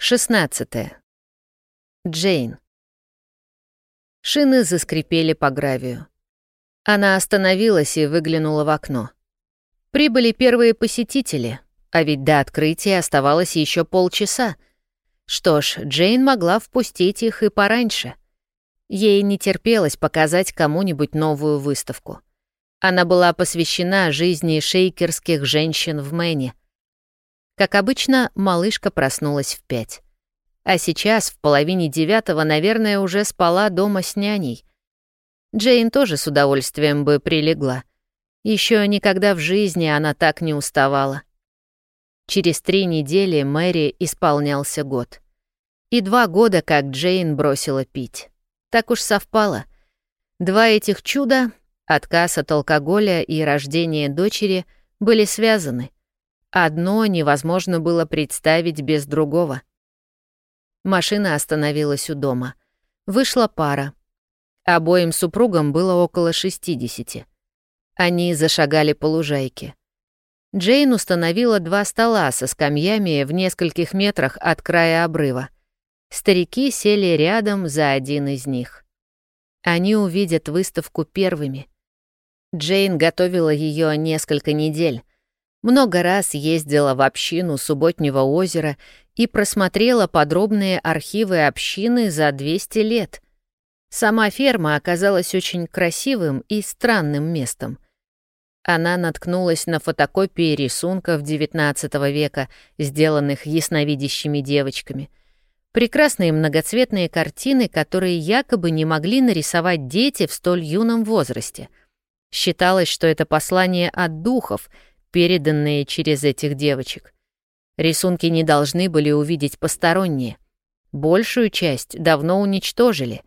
16. Джейн. Шины заскрипели по гравию. Она остановилась и выглянула в окно. Прибыли первые посетители, а ведь до открытия оставалось еще полчаса. Что ж, Джейн могла впустить их и пораньше. Ей не терпелось показать кому-нибудь новую выставку. Она была посвящена жизни шейкерских женщин в Мэне — как обычно, малышка проснулась в пять. А сейчас, в половине девятого, наверное, уже спала дома с няней. Джейн тоже с удовольствием бы прилегла. Еще никогда в жизни она так не уставала. Через три недели Мэри исполнялся год. И два года, как Джейн бросила пить. Так уж совпало. Два этих чуда, отказ от алкоголя и рождение дочери, были связаны — Одно невозможно было представить без другого. Машина остановилась у дома. Вышла пара. Обоим супругам было около 60. Они зашагали по лужайке. Джейн установила два стола со скамьями в нескольких метрах от края обрыва. Старики сели рядом за один из них. Они увидят выставку первыми. Джейн готовила ее несколько недель. Много раз ездила в общину Субботнего озера и просмотрела подробные архивы общины за 200 лет. Сама ферма оказалась очень красивым и странным местом. Она наткнулась на фотокопии рисунков XIX века, сделанных ясновидящими девочками. Прекрасные многоцветные картины, которые якобы не могли нарисовать дети в столь юном возрасте. Считалось, что это послание от духов — переданные через этих девочек. Рисунки не должны были увидеть посторонние. Большую часть давно уничтожили,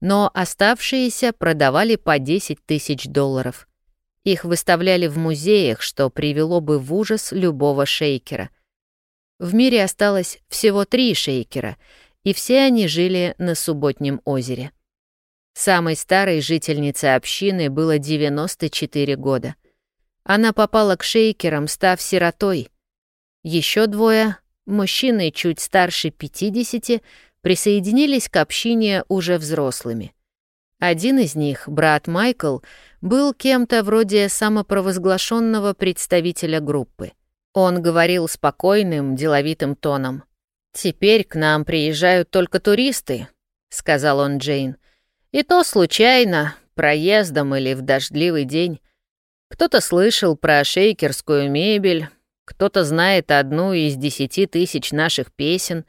но оставшиеся продавали по 10 тысяч долларов. Их выставляли в музеях, что привело бы в ужас любого шейкера. В мире осталось всего три шейкера, и все они жили на Субботнем озере. Самой старой жительнице общины было 94 года — она попала к шейкерам, став сиротой. Еще двое, мужчины чуть старше 50, присоединились к общине уже взрослыми. Один из них, брат Майкл, был кем-то вроде самопровозглашенного представителя группы. Он говорил спокойным, деловитым тоном. «Теперь к нам приезжают только туристы», — сказал он Джейн. «И то случайно, проездом или в дождливый день. Кто-то слышал про шейкерскую мебель, кто-то знает одну из десяти тысяч наших песен,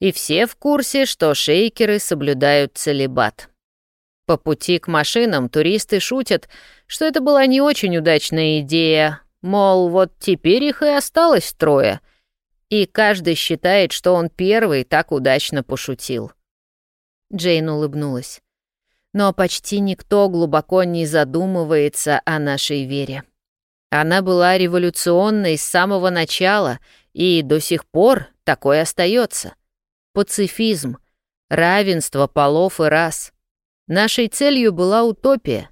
и все в курсе, что шейкеры соблюдают целебат. По пути к машинам туристы шутят, что это была не очень удачная идея, мол, вот теперь их и осталось трое, и каждый считает, что он первый так удачно пошутил. Джейн улыбнулась но почти никто глубоко не задумывается о нашей вере. Она была революционной с самого начала и до сих пор такой остается. Пацифизм, равенство полов и рас. Нашей целью была утопия.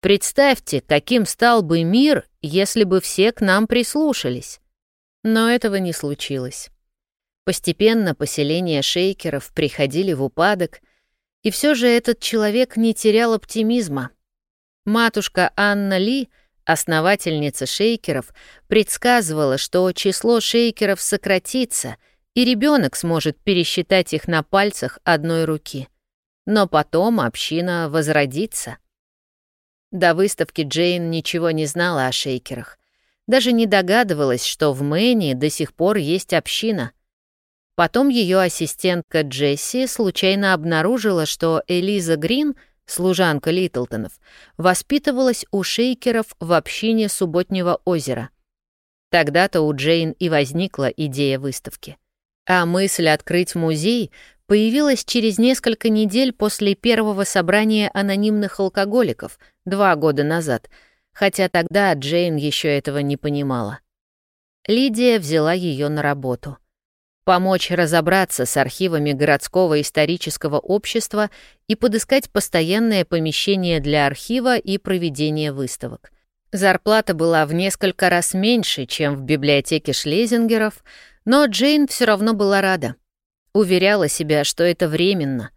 Представьте, каким стал бы мир, если бы все к нам прислушались. Но этого не случилось. Постепенно поселения шейкеров приходили в упадок, и все же этот человек не терял оптимизма. Матушка Анна Ли, основательница шейкеров, предсказывала, что число шейкеров сократится, и ребенок сможет пересчитать их на пальцах одной руки. Но потом община возродится. До выставки Джейн ничего не знала о шейкерах. Даже не догадывалась, что в Мэне до сих пор есть община. Потом ее ассистентка Джесси случайно обнаружила, что Элиза Грин, служанка Литлтонов, воспитывалась у шейкеров в общине Субботнего озера. Тогда-то у Джейн и возникла идея выставки. А мысль открыть музей появилась через несколько недель после первого собрания анонимных алкоголиков, два года назад, хотя тогда Джейн еще этого не понимала. Лидия взяла ее на работу — помочь разобраться с архивами городского исторического общества и подыскать постоянное помещение для архива и проведения выставок. Зарплата была в несколько раз меньше, чем в библиотеке Шлезингеров, но Джейн все равно была рада. уверяла себя, что это временно.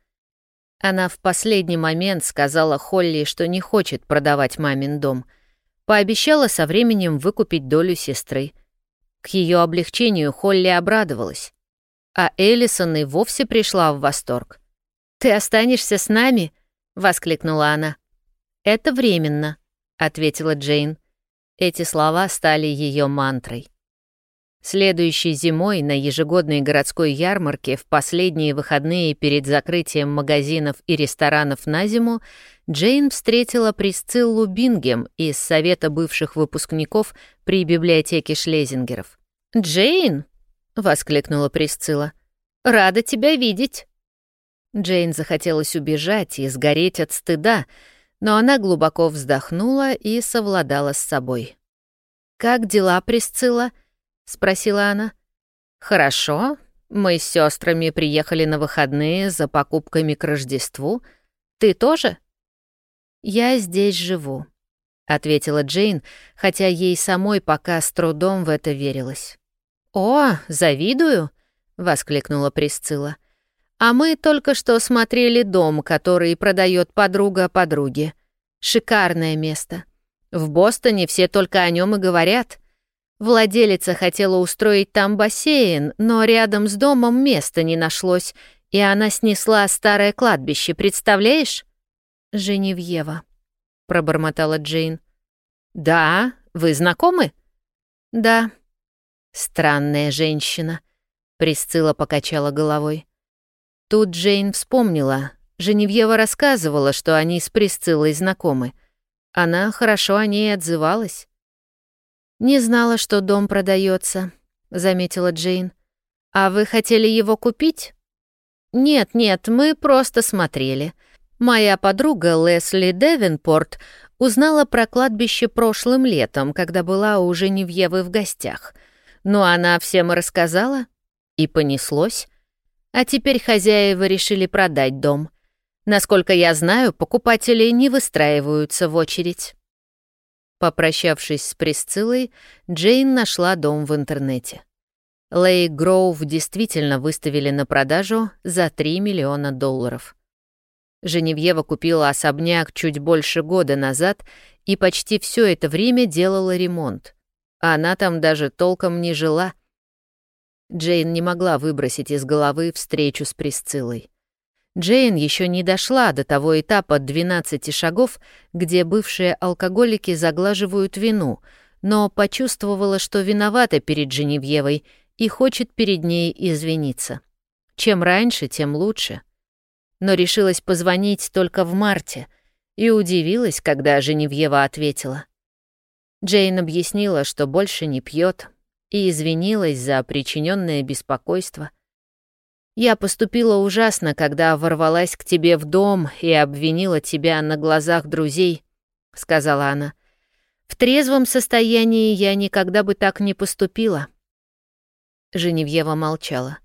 Она в последний момент сказала Холли, что не хочет продавать мамин дом. Пообещала со временем выкупить долю сестры. К ее облегчению Холли обрадовалась. А Эллисон и вовсе пришла в восторг. «Ты останешься с нами?» — воскликнула она. «Это временно», — ответила Джейн. Эти слова стали ее мантрой. Следующей зимой на ежегодной городской ярмарке в последние выходные перед закрытием магазинов и ресторанов на зиму Джейн встретила Присциллу Бингем из Совета бывших выпускников при библиотеке Шлезингеров. «Джейн!» — воскликнула Присцилла. «Рада тебя видеть!» Джейн захотелось убежать и сгореть от стыда, но она глубоко вздохнула и совладала с собой. «Как дела, Присцилла?» — спросила она. «Хорошо. Мы с сестрами приехали на выходные за покупками к Рождеству. Ты тоже?» «Я здесь живу», — ответила Джейн, хотя ей самой пока с трудом в это верилось. «О, завидую!» — воскликнула Присцилла. «А мы только что смотрели дом, который продает подруга подруги. Шикарное место. В Бостоне все только о нем и говорят. Владелица хотела устроить там бассейн, но рядом с домом места не нашлось, и она снесла старое кладбище, представляешь? «Женевьева», — пробормотала Джейн. «Да, вы знакомы?» «Да». «Странная женщина», — Присцилла покачала головой. Тут Джейн вспомнила. Женевьева рассказывала, что они с Присциллой знакомы. Она хорошо о ней отзывалась. «Не знала, что дом продается, заметила Джейн. «А вы хотели его купить?» «Нет, нет, мы просто смотрели. Моя подруга Лесли Девенпорт узнала про кладбище прошлым летом, когда была у Женевьевы в гостях. Но она всем рассказала, и понеслось. А теперь хозяева решили продать дом. Насколько я знаю, покупатели не выстраиваются в очередь». Попрощавшись с Присциллой, Джейн нашла дом в интернете. Лей Гроув действительно выставили на продажу за 3 миллиона долларов. Женевьева купила особняк чуть больше года назад и почти все это время делала ремонт. Она там даже толком не жила. Джейн не могла выбросить из головы встречу с Присциллой. Джейн еще не дошла до того этапа 12 шагов, где бывшие алкоголики заглаживают вину, но почувствовала, что виновата перед Женевьевой и хочет перед ней извиниться. Чем раньше, тем лучше. Но решилась позвонить только в марте и удивилась, когда Женевьева ответила. Джейн объяснила, что больше не пьет, и извинилась за причиненное беспокойство — я поступила ужасно, когда ворвалась к тебе в дом и обвинила тебя на глазах друзей», — сказала она. «В трезвом состоянии я никогда бы так не поступила». Женевьева молчала.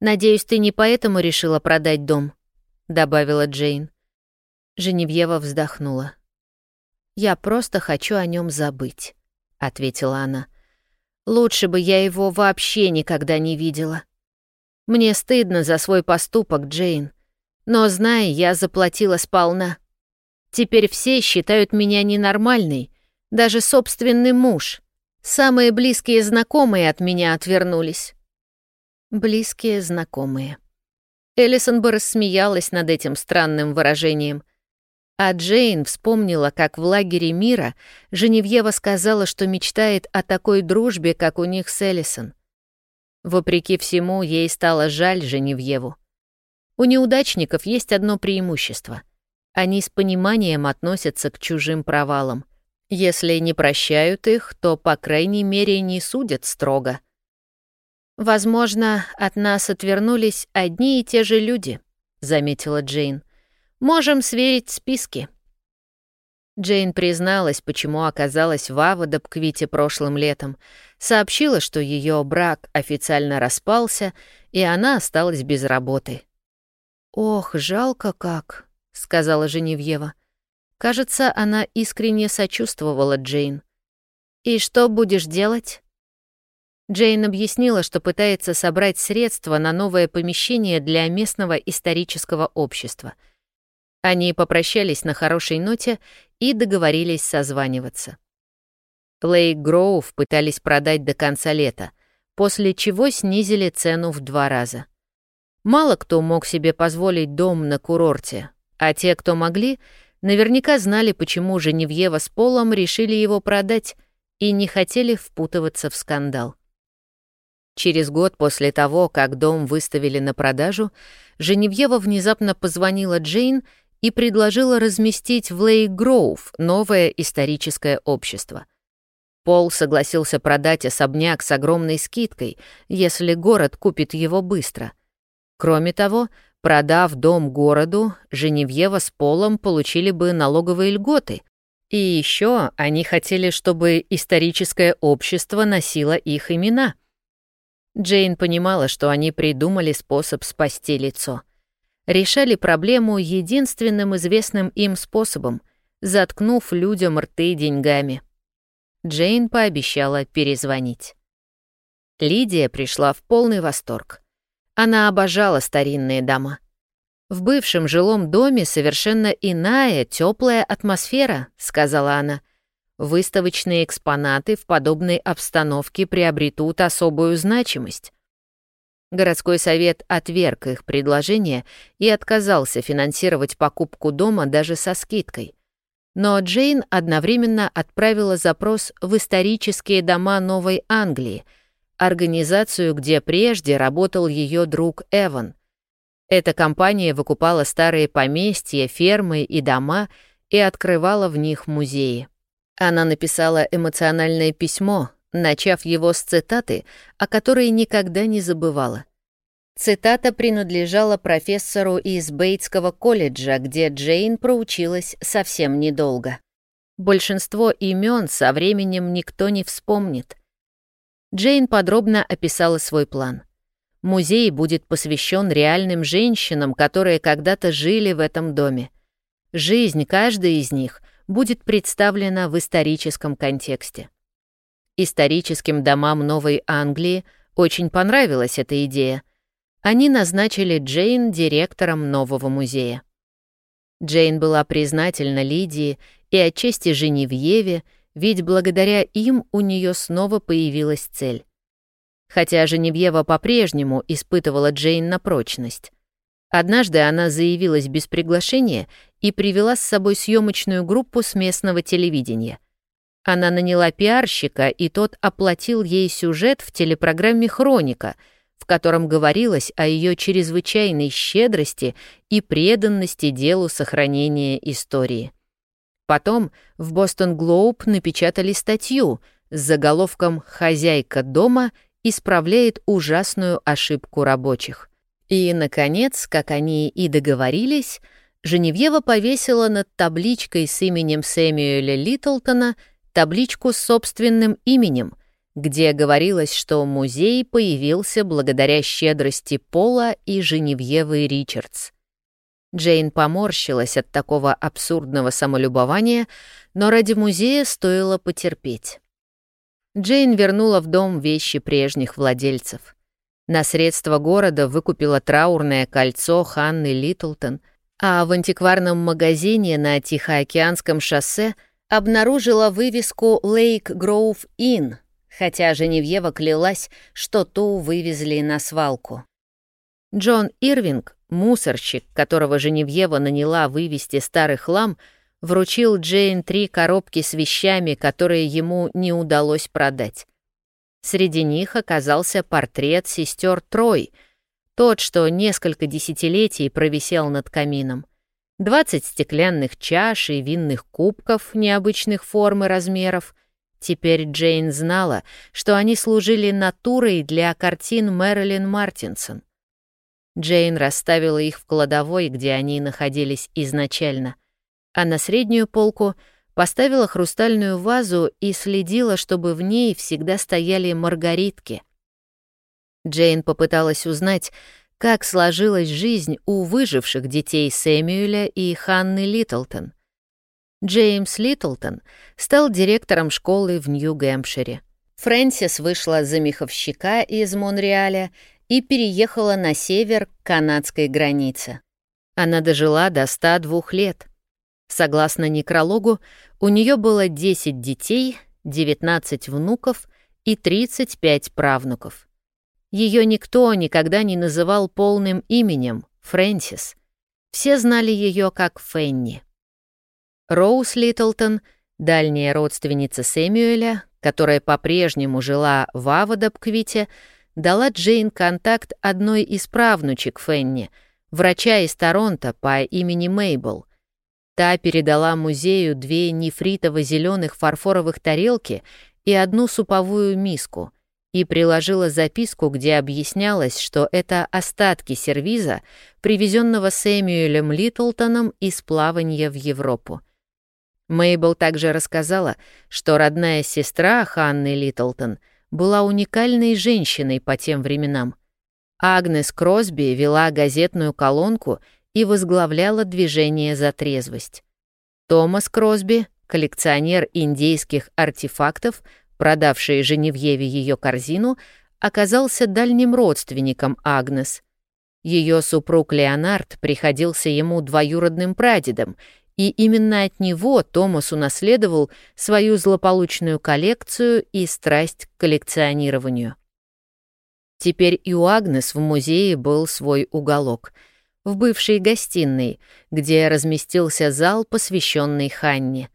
«Надеюсь, ты не поэтому решила продать дом», — добавила Джейн. Женевьева вздохнула. «Я просто хочу о нем забыть», — ответила она. «Лучше бы я его вообще никогда не видела». Мне стыдно за свой поступок, Джейн. Но, знай, я заплатила сполна. Теперь все считают меня ненормальной, даже собственный муж. Самые близкие знакомые от меня отвернулись. Близкие знакомые. Эллисон бы рассмеялась над этим странным выражением. А Джейн вспомнила, как в лагере мира Женевьева сказала, что мечтает о такой дружбе, как у них с Эллисон. Вопреки всему, ей стало жаль Женевьеву. У неудачников есть одно преимущество. Они с пониманием относятся к чужим провалам. Если не прощают их, то, по крайней мере, не судят строго. «Возможно, от нас отвернулись одни и те же люди», — заметила Джейн. «Можем сверить списки». Джейн призналась, почему оказалась в Аводобквите прошлым летом, сообщила, что ее брак официально распался, и она осталась без работы. «Ох, жалко как», — сказала Женевьева. Кажется, она искренне сочувствовала Джейн. «И что будешь делать?» Джейн объяснила, что пытается собрать средства на новое помещение для местного исторического общества. Они попрощались на хорошей ноте и договорились созваниваться. Лейк Гроув пытались продать до конца лета, после чего снизили цену в два раза. Мало кто мог себе позволить дом на курорте, а те, кто могли, наверняка знали, почему Женевьева с Полом решили его продать и не хотели впутываться в скандал. Через год после того, как дом выставили на продажу, Женевьева внезапно позвонила Джейн и предложила разместить в Лейк Гроув новое историческое общество. Пол согласился продать особняк с огромной скидкой, если город купит его быстро. Кроме того, продав дом городу, Женевьева с Полом получили бы налоговые льготы. И еще они хотели, чтобы историческое общество носило их имена. Джейн понимала, что они придумали способ спасти лицо. Решали проблему единственным известным им способом, заткнув людям рты деньгами. Джейн пообещала перезвонить. Лидия пришла в полный восторг. Она обожала старинные дома. В бывшем жилом доме совершенно иная, теплая атмосфера, сказала она. Выставочные экспонаты в подобной обстановке приобретут особую значимость. Городской совет отверг их предложение и отказался финансировать покупку дома даже со скидкой. Но Джейн одновременно отправила запрос в исторические дома Новой Англии, организацию, где прежде работал ее друг Эван. Эта компания выкупала старые поместья, фермы и дома и открывала в них музеи. Она написала эмоциональное письмо, начав его с цитаты, о которой никогда не забывала. Цитата принадлежала профессору из Бейтского колледжа, где Джейн проучилась совсем недолго. Большинство имен со временем никто не вспомнит. Джейн подробно описала свой план. Музей будет посвящен реальным женщинам, которые когда-то жили в этом доме. Жизнь каждой из них будет представлена в историческом контексте. Историческим домам Новой Англии очень понравилась эта идея — они назначили Джейн директором нового музея. Джейн была признательна Лидии и отчасти Женевьеве, ведь благодаря им у нее снова появилась цель. Хотя Женевьева по-прежнему испытывала Джейн на прочность. Однажды она заявилась без приглашения и привела с собой съемочную группу с местного телевидения. Она наняла пиарщика, и тот оплатил ей сюжет в телепрограмме «Хроника», в котором говорилось о ее чрезвычайной щедрости и преданности делу сохранения истории. Потом в «Бостон Глоуб» напечатали статью с заголовком «Хозяйка дома исправляет ужасную ошибку рабочих». И, наконец, как они и договорились, Женевьева повесила над табличкой с именем Сэмюэля Литлтона табличку с собственным именем, где говорилось, что музей появился благодаря щедрости Пола и Женевьевы Ричардс. Джейн поморщилась от такого абсурдного самолюбования, но ради музея стоило потерпеть. Джейн вернула в дом вещи прежних владельцев. На средства города выкупила траурное кольцо Ханны Литлтон, а в антикварном магазине на Тихоокеанском шоссе обнаружила вывеску «Лейк Гроув Inn», хотя Женевьева клялась, что ту вывезли на свалку. Джон Ирвинг, мусорщик, которого Женевьева наняла вывести старый хлам, вручил Джейн три коробки с вещами, которые ему не удалось продать. Среди них оказался портрет сестер Трой, тот, что несколько десятилетий провисел над камином. Двадцать стеклянных чаш и винных кубков необычных форм и размеров, Теперь Джейн знала, что они служили натурой для картин Мэрилин Мартинсон. Джейн расставила их в кладовой, где они находились изначально, а на среднюю полку поставила хрустальную вазу и следила, чтобы в ней всегда стояли маргаритки. Джейн попыталась узнать, как сложилась жизнь у выживших детей Сэмюэля и Ханны Литлтон — Джеймс Литлтон стал директором школы в Нью-Гэмпшире. Фрэнсис вышла за меховщика из Монреаля и переехала на север к канадской границе. Она дожила до 102 лет. Согласно некрологу, у нее было 10 детей, 19 внуков и 35 правнуков. Ее никто никогда не называл полным именем — Фрэнсис. Все знали ее как Фенни. Роуз Литлтон, дальняя родственница Сэмюэля, которая по-прежнему жила в Авадабквите, дала Джейн контакт одной из правнучек Фенни, врача из Торонто по имени Мейбл. Та передала музею две нефритово-зеленых фарфоровых тарелки и одну суповую миску и приложила записку, где объяснялось, что это остатки сервиза, привезенного Сэмюэлем Литлтоном из плавания в Европу. Мейбл также рассказала, что родная сестра Ханны Литлтон была уникальной женщиной по тем временам. Агнес Кросби вела газетную колонку и возглавляла движение за трезвость. Томас Кросби, коллекционер индейских артефактов, продавший Женевьеве ее корзину, оказался дальним родственником Агнес. Ее супруг Леонард приходился ему двоюродным прадедом — и именно от него Томас унаследовал свою злополучную коллекцию и страсть к коллекционированию. Теперь и у Агнес в музее был свой уголок, в бывшей гостиной, где разместился зал, посвященный Ханне.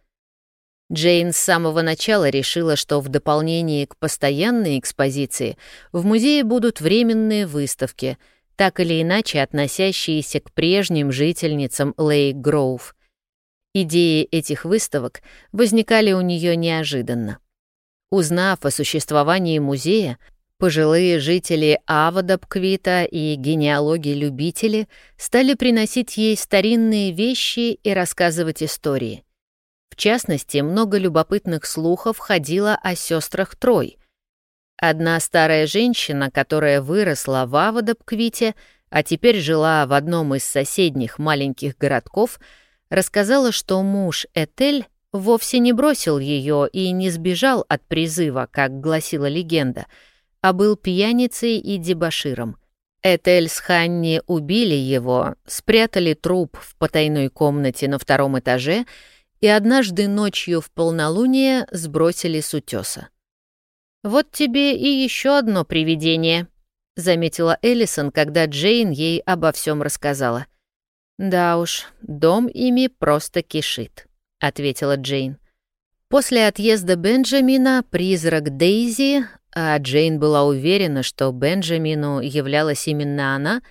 Джейн с самого начала решила, что в дополнение к постоянной экспозиции в музее будут временные выставки, так или иначе относящиеся к прежним жительницам Лейк Гроув. Идеи этих выставок возникали у нее неожиданно. Узнав о существовании музея, пожилые жители Авадабквита и генеалоги-любители стали приносить ей старинные вещи и рассказывать истории. В частности, много любопытных слухов ходило о сестрах Трой. Одна старая женщина, которая выросла в Авадабквите, а теперь жила в одном из соседних маленьких городков — рассказала, что муж Этель вовсе не бросил ее и не сбежал от призыва, как гласила легенда, а был пьяницей и дебоширом. Этель с Ханни убили его, спрятали труп в потайной комнате на втором этаже и однажды ночью в полнолуние сбросили с утеса. «Вот тебе и еще одно привидение», — заметила Эллисон, когда Джейн ей обо всем рассказала. «Да уж, дом ими просто кишит», — ответила Джейн. После отъезда Бенджамина призрак Дейзи, а Джейн была уверена, что Бенджамину являлась именно она,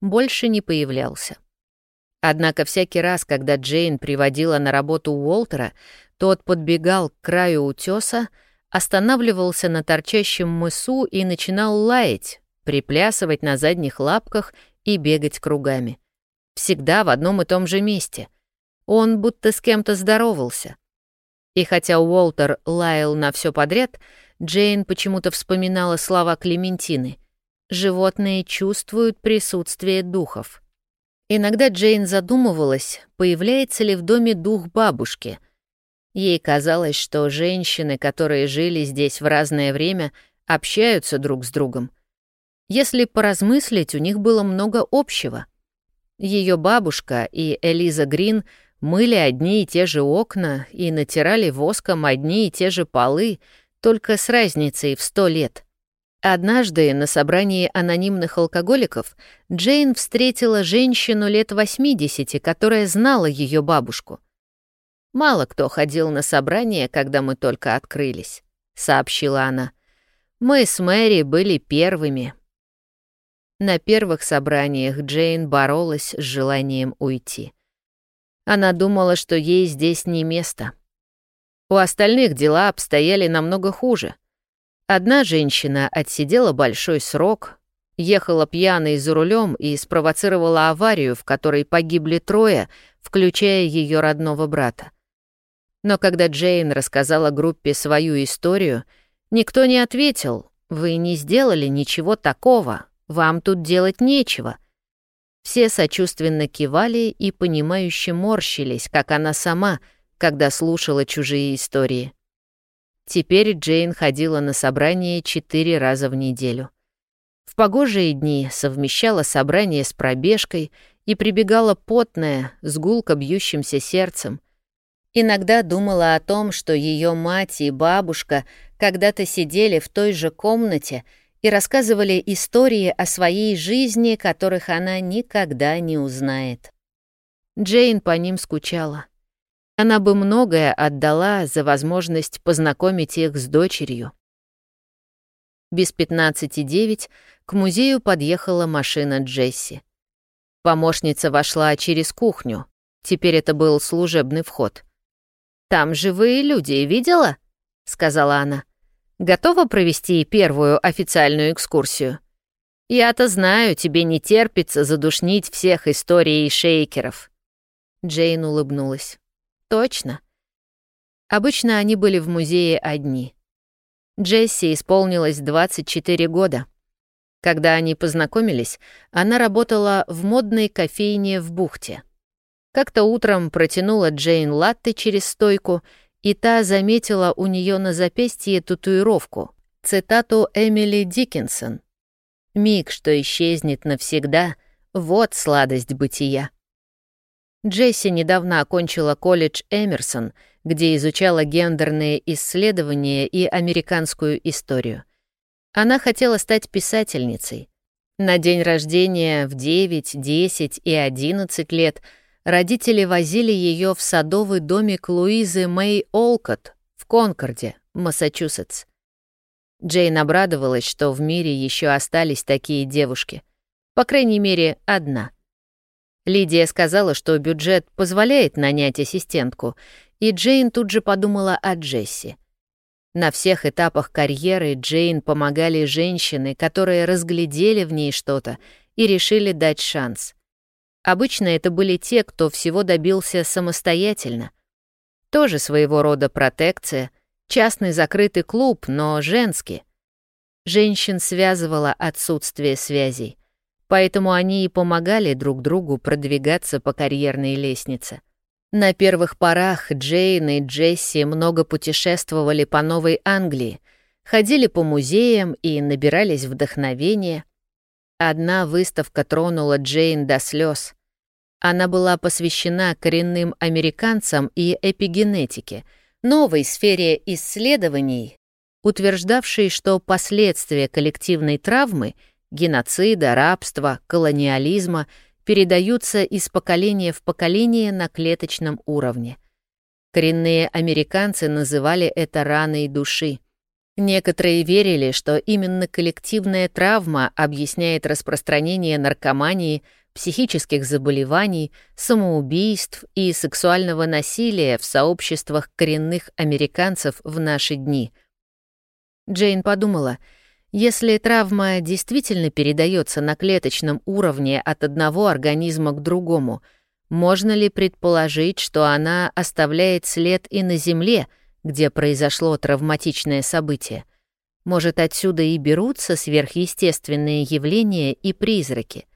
больше не появлялся. Однако всякий раз, когда Джейн приводила на работу Уолтера, тот подбегал к краю утеса, останавливался на торчащем мысу и начинал лаять, приплясывать на задних лапках и бегать кругами всегда в одном и том же месте. Он будто с кем-то здоровался. И хотя Уолтер лаял на все подряд, Джейн почему-то вспоминала слова Клементины. «Животные чувствуют присутствие духов». Иногда Джейн задумывалась, появляется ли в доме дух бабушки. Ей казалось, что женщины, которые жили здесь в разное время, общаются друг с другом. Если поразмыслить, у них было много общего. Ее бабушка и Элиза Грин мыли одни и те же окна и натирали воском одни и те же полы, только с разницей в сто лет. Однажды на собрании анонимных алкоголиков Джейн встретила женщину лет 80, которая знала ее бабушку. «Мало кто ходил на собрание, когда мы только открылись», — сообщила она. «Мы с Мэри были первыми, на первых собраниях Джейн боролась с желанием уйти. Она думала, что ей здесь не место. У остальных дела обстояли намного хуже. Одна женщина отсидела большой срок, ехала пьяной за рулем и спровоцировала аварию, в которой погибли трое, включая ее родного брата. Но когда Джейн рассказала группе свою историю, никто не ответил «Вы не сделали ничего такого, вам тут делать нечего». Все сочувственно кивали и понимающе морщились, как она сама, когда слушала чужие истории. Теперь Джейн ходила на собрание четыре раза в неделю. В погожие дни совмещала собрание с пробежкой и прибегала потная, с гулко бьющимся сердцем. Иногда думала о том, что ее мать и бабушка когда-то сидели в той же комнате и рассказывали истории о своей жизни, которых она никогда не узнает. Джейн по ним скучала. Она бы многое отдала за возможность познакомить их с дочерью. Без пятнадцати девять к музею подъехала машина Джесси. Помощница вошла через кухню. Теперь это был служебный вход. «Там живые люди, видела?» — сказала она. «Готова провести первую официальную экскурсию? Я-то знаю, тебе не терпится задушнить всех историей шейкеров». Джейн улыбнулась. «Точно». Обычно они были в музее одни. Джесси исполнилось 24 года. Когда они познакомились, она работала в модной кофейне в бухте. Как-то утром протянула Джейн латте через стойку, и та заметила у нее на запястье татуировку, цитату Эмили Диккенсон. «Миг, что исчезнет навсегда, вот сладость бытия». Джесси недавно окончила колледж Эмерсон, где изучала гендерные исследования и американскую историю. Она хотела стать писательницей. На день рождения в 9, 10 и 11 лет родители возили ее в садовый домик Луизы Мэй Олкот в Конкорде, Массачусетс. Джейн обрадовалась, что в мире еще остались такие девушки. По крайней мере, одна. Лидия сказала, что бюджет позволяет нанять ассистентку, и Джейн тут же подумала о Джесси. На всех этапах карьеры Джейн помогали женщины, которые разглядели в ней что-то и решили дать шанс. Обычно это были те, кто всего добился самостоятельно. Тоже своего рода протекция, частный закрытый клуб, но женский. Женщин связывало отсутствие связей, поэтому они и помогали друг другу продвигаться по карьерной лестнице. На первых порах Джейн и Джесси много путешествовали по Новой Англии, ходили по музеям и набирались вдохновения. Одна выставка тронула Джейн до слез. Она была посвящена коренным американцам и эпигенетике, новой сфере исследований, утверждавшей, что последствия коллективной травмы, геноцида, рабства, колониализма — передаются из поколения в поколение на клеточном уровне. Коренные американцы называли это раной души. Некоторые верили, что именно коллективная травма объясняет распространение наркомании, психических заболеваний, самоубийств и сексуального насилия в сообществах коренных американцев в наши дни. Джейн подумала — если травма действительно передается на клеточном уровне от одного организма к другому, можно ли предположить, что она оставляет след и на Земле, где произошло травматичное событие? Может, отсюда и берутся сверхъестественные явления и призраки?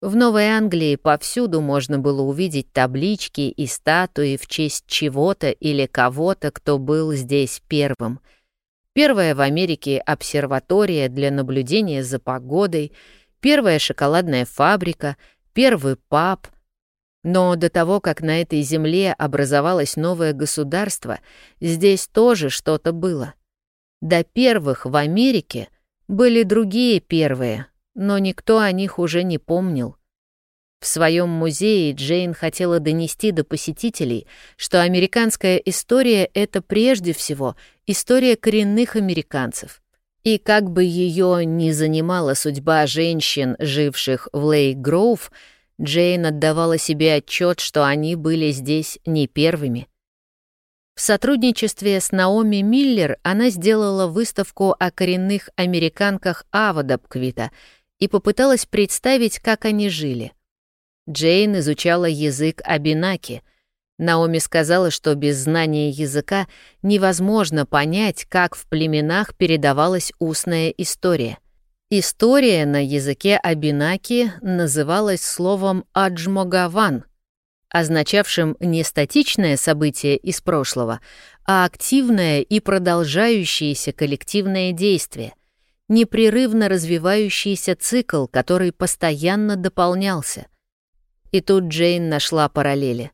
В Новой Англии повсюду можно было увидеть таблички и статуи в честь чего-то или кого-то, кто был здесь первым — Первая в Америке обсерватория для наблюдения за погодой, первая шоколадная фабрика, первый паб. Но до того, как на этой земле образовалось новое государство, здесь тоже что-то было. До первых в Америке были другие первые, но никто о них уже не помнил. В своем музее Джейн хотела донести до посетителей, что американская история — это прежде всего история коренных американцев. И как бы ее ни занимала судьба женщин, живших в Лейк-Гроув, Джейн отдавала себе отчет, что они были здесь не первыми. В сотрудничестве с Наоми Миллер она сделала выставку о коренных американках Авадабквита и попыталась представить, как они жили — Джейн изучала язык Абинаки. Наоми сказала, что без знания языка невозможно понять, как в племенах передавалась устная история. История на языке Абинаки называлась словом «аджмогаван». означавшим не статичное событие из прошлого, а активное и продолжающееся коллективное действие, непрерывно развивающийся цикл, который постоянно дополнялся. И тут Джейн нашла параллели.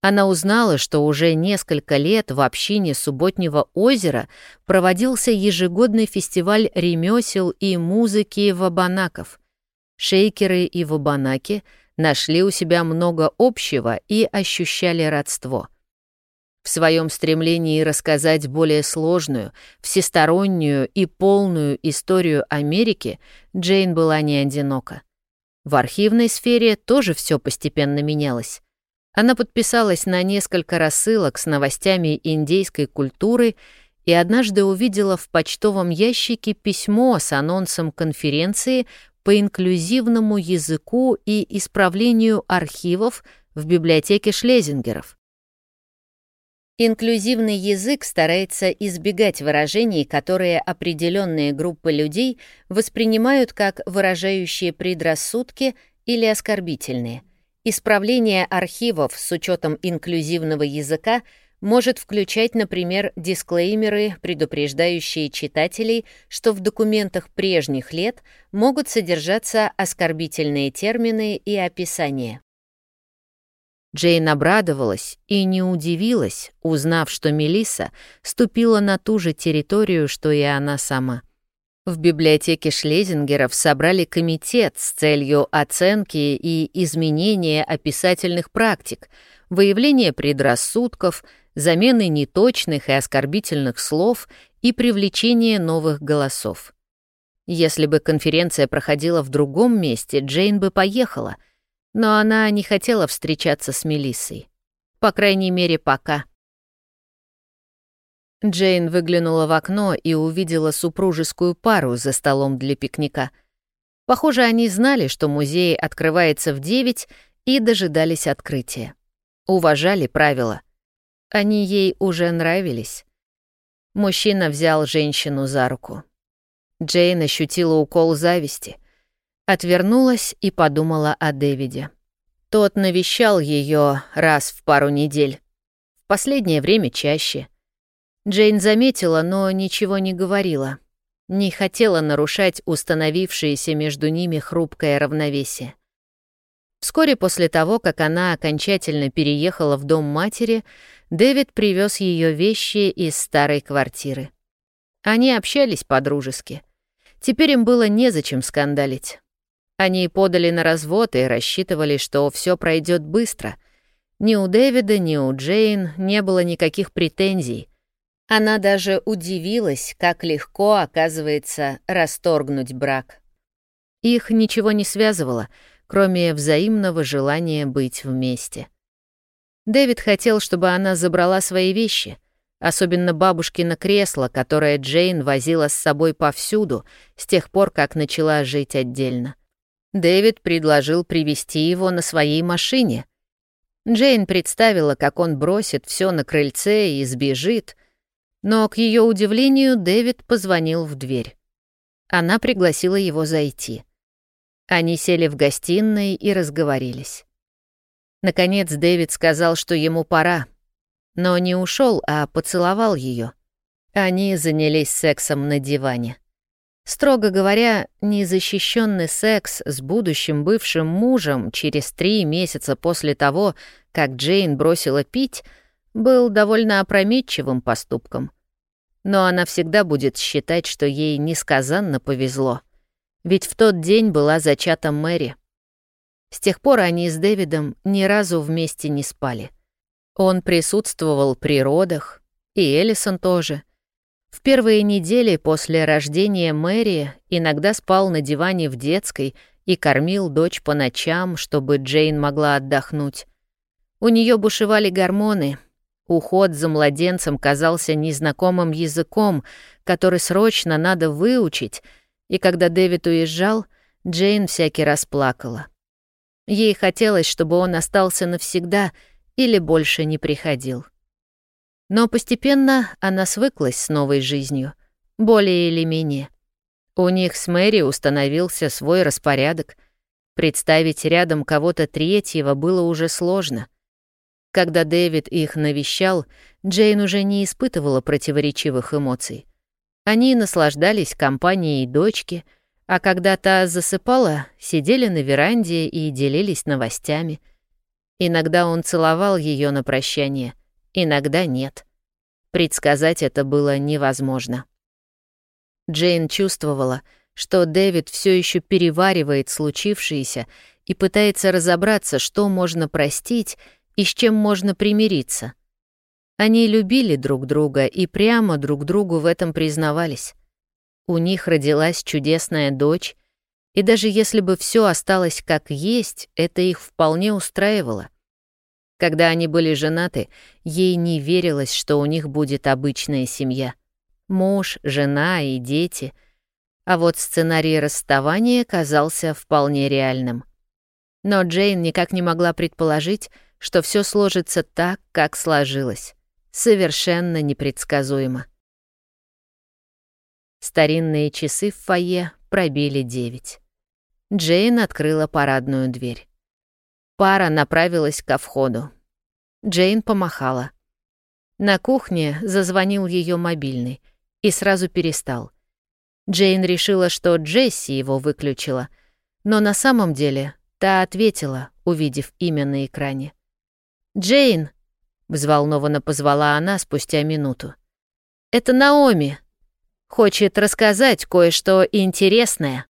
Она узнала, что уже несколько лет в общине Субботнего озера проводился ежегодный фестиваль ремесел и музыки вабанаков. Шейкеры и вабанаки нашли у себя много общего и ощущали родство. В своем стремлении рассказать более сложную, всестороннюю и полную историю Америки Джейн была не одинока. В архивной сфере тоже все постепенно менялось. Она подписалась на несколько рассылок с новостями индейской культуры и однажды увидела в почтовом ящике письмо с анонсом конференции по инклюзивному языку и исправлению архивов в библиотеке Шлезингеров. Инклюзивный язык старается избегать выражений, которые определенные группы людей воспринимают как выражающие предрассудки или оскорбительные – Исправление архивов с учетом инклюзивного языка может включать, например, дисклеймеры, предупреждающие читателей, что в документах прежних лет могут содержаться оскорбительные термины и описания. Джейн обрадовалась и не удивилась, узнав, что Мелисса ступила на ту же территорию, что и она сама. В библиотеке Шлезингеров собрали комитет с целью оценки и изменения описательных практик, выявления предрассудков, замены неточных и оскорбительных слов и привлечения новых голосов. Если бы конференция проходила в другом месте, Джейн бы поехала, но она не хотела встречаться с Мелиссой. По крайней мере, пока. Джейн выглянула в окно и увидела супружескую пару за столом для пикника. Похоже, они знали, что музей открывается в девять и дожидались открытия. Уважали правила. Они ей уже нравились. Мужчина взял женщину за руку. Джейн ощутила укол зависти. Отвернулась и подумала о Дэвиде. Тот навещал ее раз в пару недель. В последнее время чаще. Джейн заметила, но ничего не говорила. Не хотела нарушать установившееся между ними хрупкое равновесие. Вскоре после того, как она окончательно переехала в дом матери, Дэвид привез ее вещи из старой квартиры. Они общались по-дружески. Теперь им было незачем скандалить. Они подали на развод и рассчитывали, что все пройдет быстро. Ни у Дэвида, ни у Джейн не было никаких претензий, она даже удивилась, как легко, оказывается, расторгнуть брак. Их ничего не связывало, кроме взаимного желания быть вместе. Дэвид хотел, чтобы она забрала свои вещи, особенно бабушкино кресло, которое Джейн возила с собой повсюду с тех пор, как начала жить отдельно. Дэвид предложил привезти его на своей машине. Джейн представила, как он бросит все на крыльце и сбежит — но, к ее удивлению, Дэвид позвонил в дверь. Она пригласила его зайти. Они сели в гостиной и разговорились. Наконец Дэвид сказал, что ему пора, но не ушел, а поцеловал ее. Они занялись сексом на диване. Строго говоря, незащищенный секс с будущим бывшим мужем через три месяца после того, как Джейн бросила пить — был довольно опрометчивым поступком. Но она всегда будет считать, что ей несказанно повезло. Ведь в тот день была зачата Мэри. С тех пор они с Дэвидом ни разу вместе не спали. Он присутствовал при родах, и Эллисон тоже. В первые недели после рождения Мэри иногда спал на диване в детской и кормил дочь по ночам, чтобы Джейн могла отдохнуть. У нее бушевали гормоны — Уход за младенцем казался незнакомым языком, который срочно надо выучить, и когда Дэвид уезжал, Джейн всякий раз плакала. Ей хотелось, чтобы он остался навсегда или больше не приходил. Но постепенно она свыклась с новой жизнью, более или менее. У них с Мэри установился свой распорядок. Представить рядом кого-то третьего было уже сложно — Когда Дэвид их навещал, Джейн уже не испытывала противоречивых эмоций. Они наслаждались компанией дочки, а когда та засыпала, сидели на веранде и делились новостями. Иногда он целовал ее на прощание, иногда нет. Предсказать это было невозможно. Джейн чувствовала, что Дэвид все еще переваривает случившееся и пытается разобраться, что можно простить и с чем можно примириться. Они любили друг друга и прямо друг другу в этом признавались. У них родилась чудесная дочь, и даже если бы все осталось как есть, это их вполне устраивало. Когда они были женаты, ей не верилось, что у них будет обычная семья. Муж, жена и дети. А вот сценарий расставания казался вполне реальным. Но Джейн никак не могла предположить, что все сложится так, как сложилось. Совершенно непредсказуемо. Старинные часы в фойе пробили девять. Джейн открыла парадную дверь. Пара направилась ко входу. Джейн помахала. На кухне зазвонил ее мобильный и сразу перестал. Джейн решила, что Джесси его выключила, но на самом деле та ответила, увидев имя на экране. «Джейн!» — взволнованно позвала она спустя минуту. «Это Наоми. Хочет рассказать кое-что интересное».